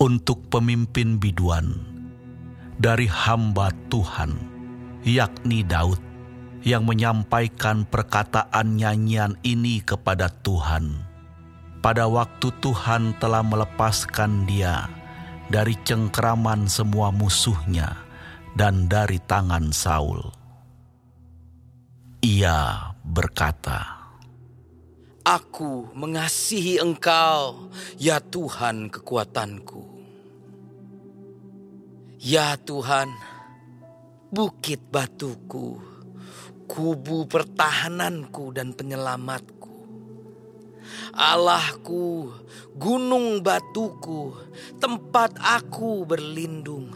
untuk pemimpin biduan dari hamba Tuhan, yakni Daud, yang menyampaikan perkataan nyanyian ini kepada Tuhan. Pada waktu Tuhan telah melepaskan dia dari cengkeraman semua musuhnya dan dari tangan Saul. Ia berkata, Aku mengasihi Engkau, ya Tuhan kekuatanku. Ya Tuhan, bukit batuku, kubu pertahananku dan penyelamatku. Allahku, gunung batuku, tempat aku berlindung.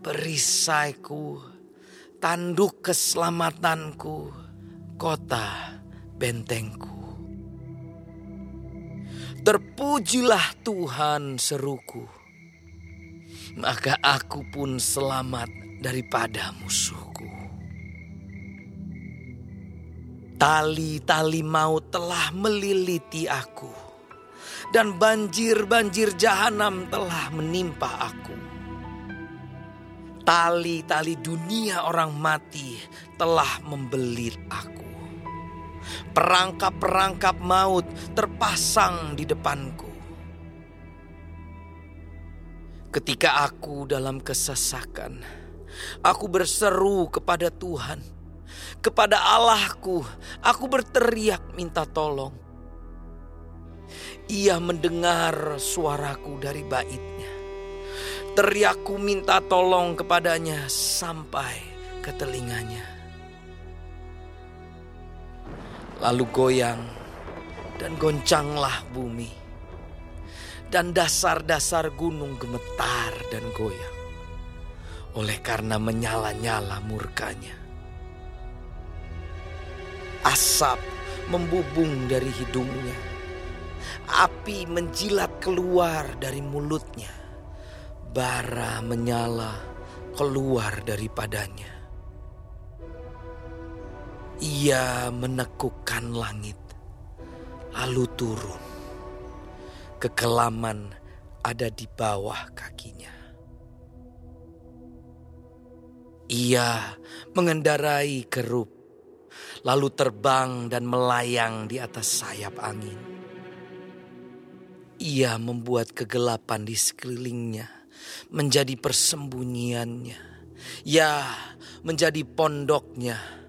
Perisaiku, tanduk keselamatanku, kota bentengku. Terpujilah Tuhan seruku, maka aku pun selamat daripada musuhku. Tali-tali maut telah meliliti aku, dan banjir-banjir jahanam telah menimpa aku. Tali-tali dunia orang mati telah membelit aku perangkap-perangkap maut terpasang di depanku. Ketika aku dalam kesesakan, aku berseru kepada Tuhan, kepada Allahku, aku berteriak minta tolong. Ia mendengar suaraku dari baitnya. Teriakku minta tolong kepadanya sampai ke telinganya lalu goyang dan goncanglah bumi. Dan dasar-dasar gunung gemetar dan goyang. Oleh karena menyala-nyala murkanya. Asap membubung dari hidungnya. Api menjilat keluar dari mulutnya. Bara menyala keluar daripadanya. Ia menekukkan langit, lalu turun. Kekelaman ada di bawah kakinya. Ia mengendarai kerup, lalu terbang dan melayang di atas sayap angin. Ia membuat kegelapan di sekelilingnya menjadi persembunyiannya. Ya, menjadi pondoknya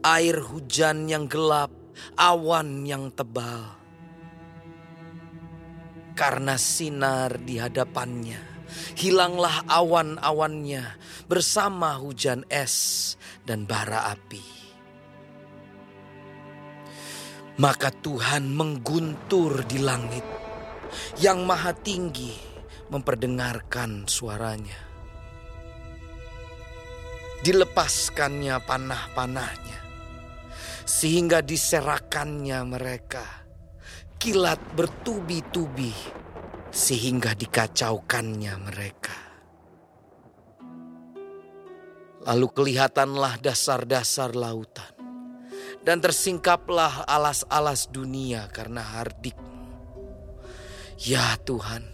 air hujan yang gelap, awan yang tebal. Karena sinar di hadapannya, hilanglah awan-awannya bersama hujan es dan bara api. Maka Tuhan mengguntur di langit yang maha tinggi memperdengarkan suaranya. Dilepaskannya panah-panahnya sehingga diserakannya mereka. Kilat bertubi-tubi sehingga dikacaukannya mereka. Lalu kelihatanlah dasar-dasar lautan dan tersingkaplah alas-alas dunia karena hardikmu. Ya Tuhan,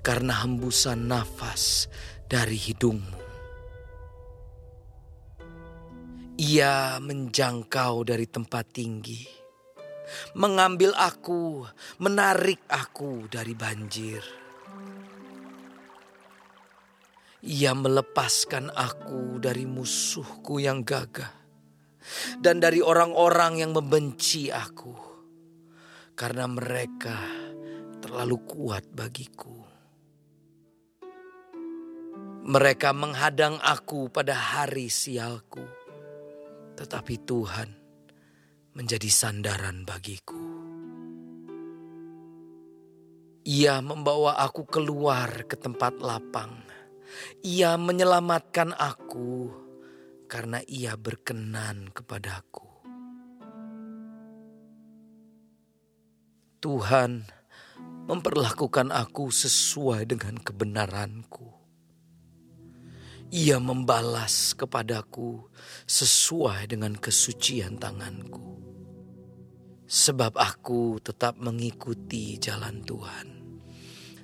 karena hembusan nafas dari hidungmu. Ia menjangkau dari tempat tinggi, mengambil aku, menarik aku dari banjir. Ia melepaskan aku dari musuhku yang gagah dan dari orang-orang yang membenci aku, karena mereka terlalu kuat bagiku. Mereka menghadang aku pada hari sialku tetapi Tuhan menjadi sandaran bagiku. Ia membawa aku keluar ke tempat lapang. Ia menyelamatkan aku karena ia berkenan kepadaku. Tuhan memperlakukan aku sesuai dengan kebenaranku. Ia membalas kepadaku sesuai dengan kesucian tanganku. Sebab aku tetap mengikuti jalan Tuhan.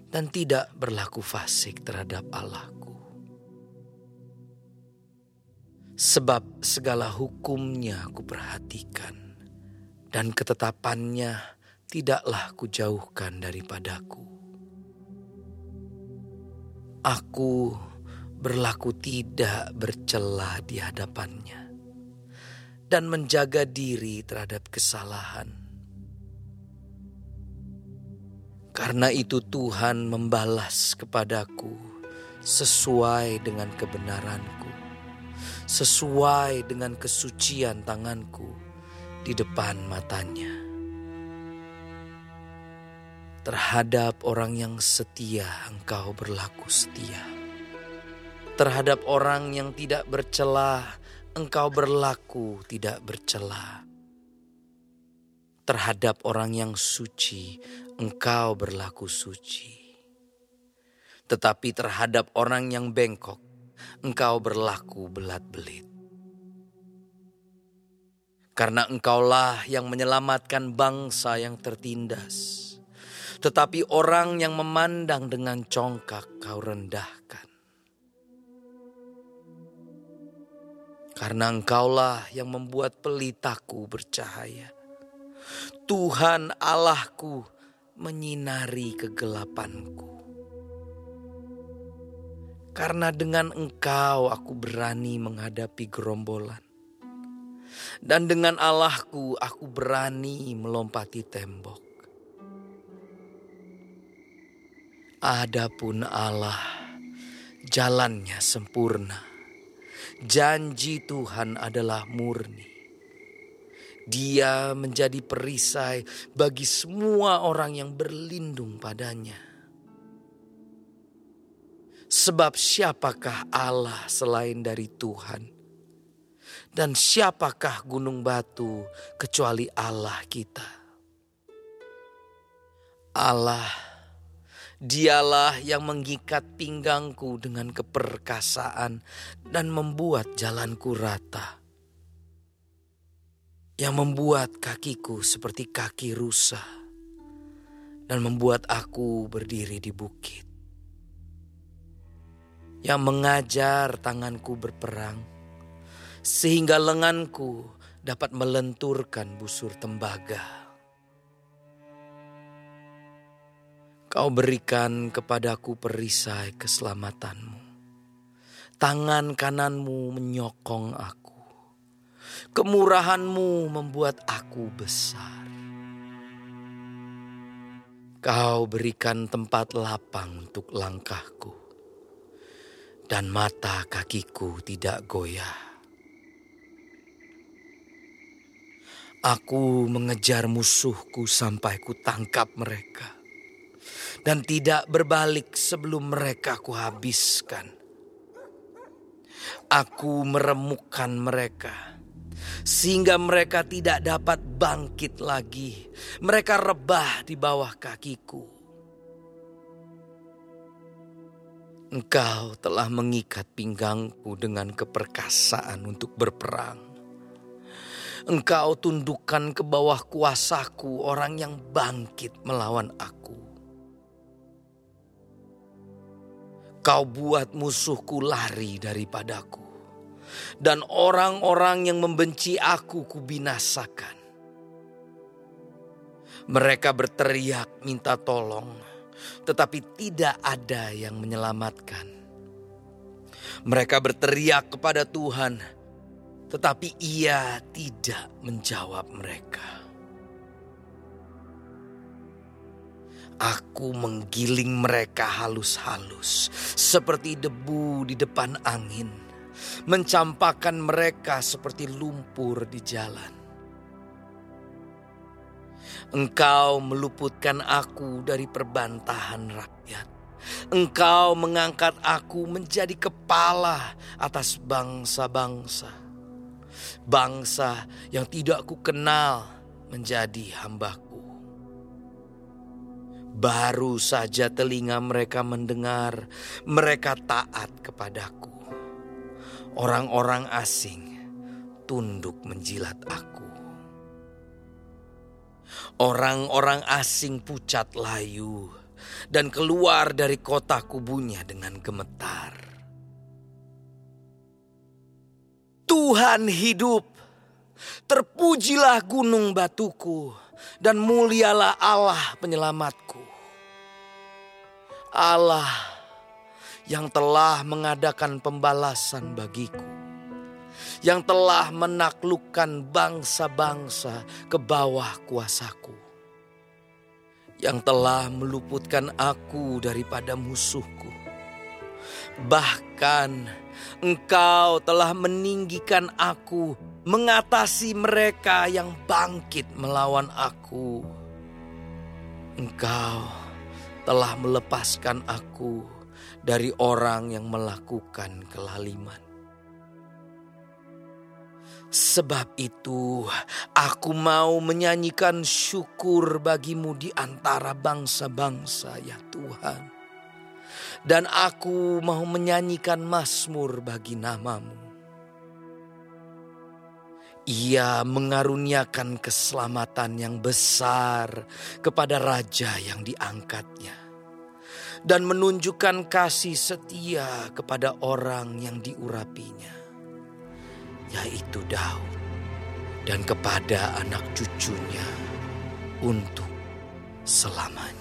dan tidak berlaku fasik terhadap Allahku. Sebab segala hukumnya aku perhatikan dan ketetapannya tidaklah kujauhkan daripadaku. Aku berlaku tidak bercela di hadapannya dan menjaga diri terhadap kesalahan. Karena itu Tuhan membalas kepadaku sesuai dengan kebenaranku, sesuai dengan kesucian tanganku di depan matanya. Terhadap orang yang setia engkau berlaku setia. Terhadap orang yang tidak bercelah engkau berlaku tidak bercelah. Terhadap orang yang suci engkau berlaku suci. Tetapi terhadap orang yang bengkok, engkau berlaku belat-belit. Karena engkaulah yang menyelamatkan bangsa yang tertindas. Tetapi orang yang memandang dengan congkak kau rendahkan. Karena engkaulah yang membuat pelitaku bercahaya. Tuhan Allahku menyinari kegelapanku. Karena dengan engkau aku berani menghadapi gerombolan. Dan dengan Allahku aku berani melompati tembok. Adapun Allah, jalannya sempurna. Janji Tuhan adalah murni. Dia menjadi perisai bagi semua orang yang berlindung padanya. Sebab siapakah Allah selain dari Tuhan? Dan siapakah gunung batu kecuali Allah kita? Allah, dialah yang mengikat pinggangku dengan keperkasaan dan membuat jalanku rata yang membuat kakiku seperti kaki rusa dan membuat aku berdiri di bukit. Yang mengajar tanganku berperang sehingga lenganku dapat melenturkan busur tembaga. Kau berikan kepadaku perisai keselamatanmu. Tangan kananmu menyokong aku Kemurahanmu membuat aku besar. Kau berikan tempat lapang untuk langkahku, dan mata kakiku tidak goyah. Aku mengejar musuhku sampai ku tangkap mereka, dan tidak berbalik sebelum mereka kuhabiskan. Aku meremukkan mereka sehingga mereka tidak dapat bangkit lagi. Mereka rebah di bawah kakiku. Engkau telah mengikat pinggangku dengan keperkasaan untuk berperang. Engkau tundukkan ke bawah kuasaku orang yang bangkit melawan aku. Kau buat musuhku lari daripadaku dan orang-orang yang membenci aku kubinasakan. Mereka berteriak minta tolong, tetapi tidak ada yang menyelamatkan. Mereka berteriak kepada Tuhan, tetapi Ia tidak menjawab mereka. Aku menggiling mereka halus-halus, seperti debu di depan angin mencampakkan mereka seperti lumpur di jalan. Engkau meluputkan aku dari perbantahan rakyat. Engkau mengangkat aku menjadi kepala atas bangsa-bangsa. Bangsa yang tidak ku kenal menjadi hambaku. Baru saja telinga mereka mendengar, mereka taat kepadaku. Orang-orang asing tunduk menjilat aku. Orang-orang asing pucat layu, dan keluar dari kota kubunya dengan gemetar. Tuhan hidup, terpujilah gunung batuku dan mulialah Allah penyelamatku. Allah yang telah mengadakan pembalasan bagiku. Yang telah menaklukkan bangsa-bangsa ke bawah kuasaku. Yang telah meluputkan aku daripada musuhku. Bahkan engkau telah meninggikan aku mengatasi mereka yang bangkit melawan aku. Engkau telah melepaskan aku dari orang yang melakukan kelaliman. Sebab itu, aku mau menyanyikan syukur bagimu di antara bangsa-bangsa, ya Tuhan. Dan aku mau menyanyikan mazmur bagi namamu. Ia mengaruniakan keselamatan yang besar kepada raja yang diangkatnya dan menunjukkan kasih setia kepada orang yang diurapinya, yaitu Daud, dan kepada anak cucunya untuk selamanya.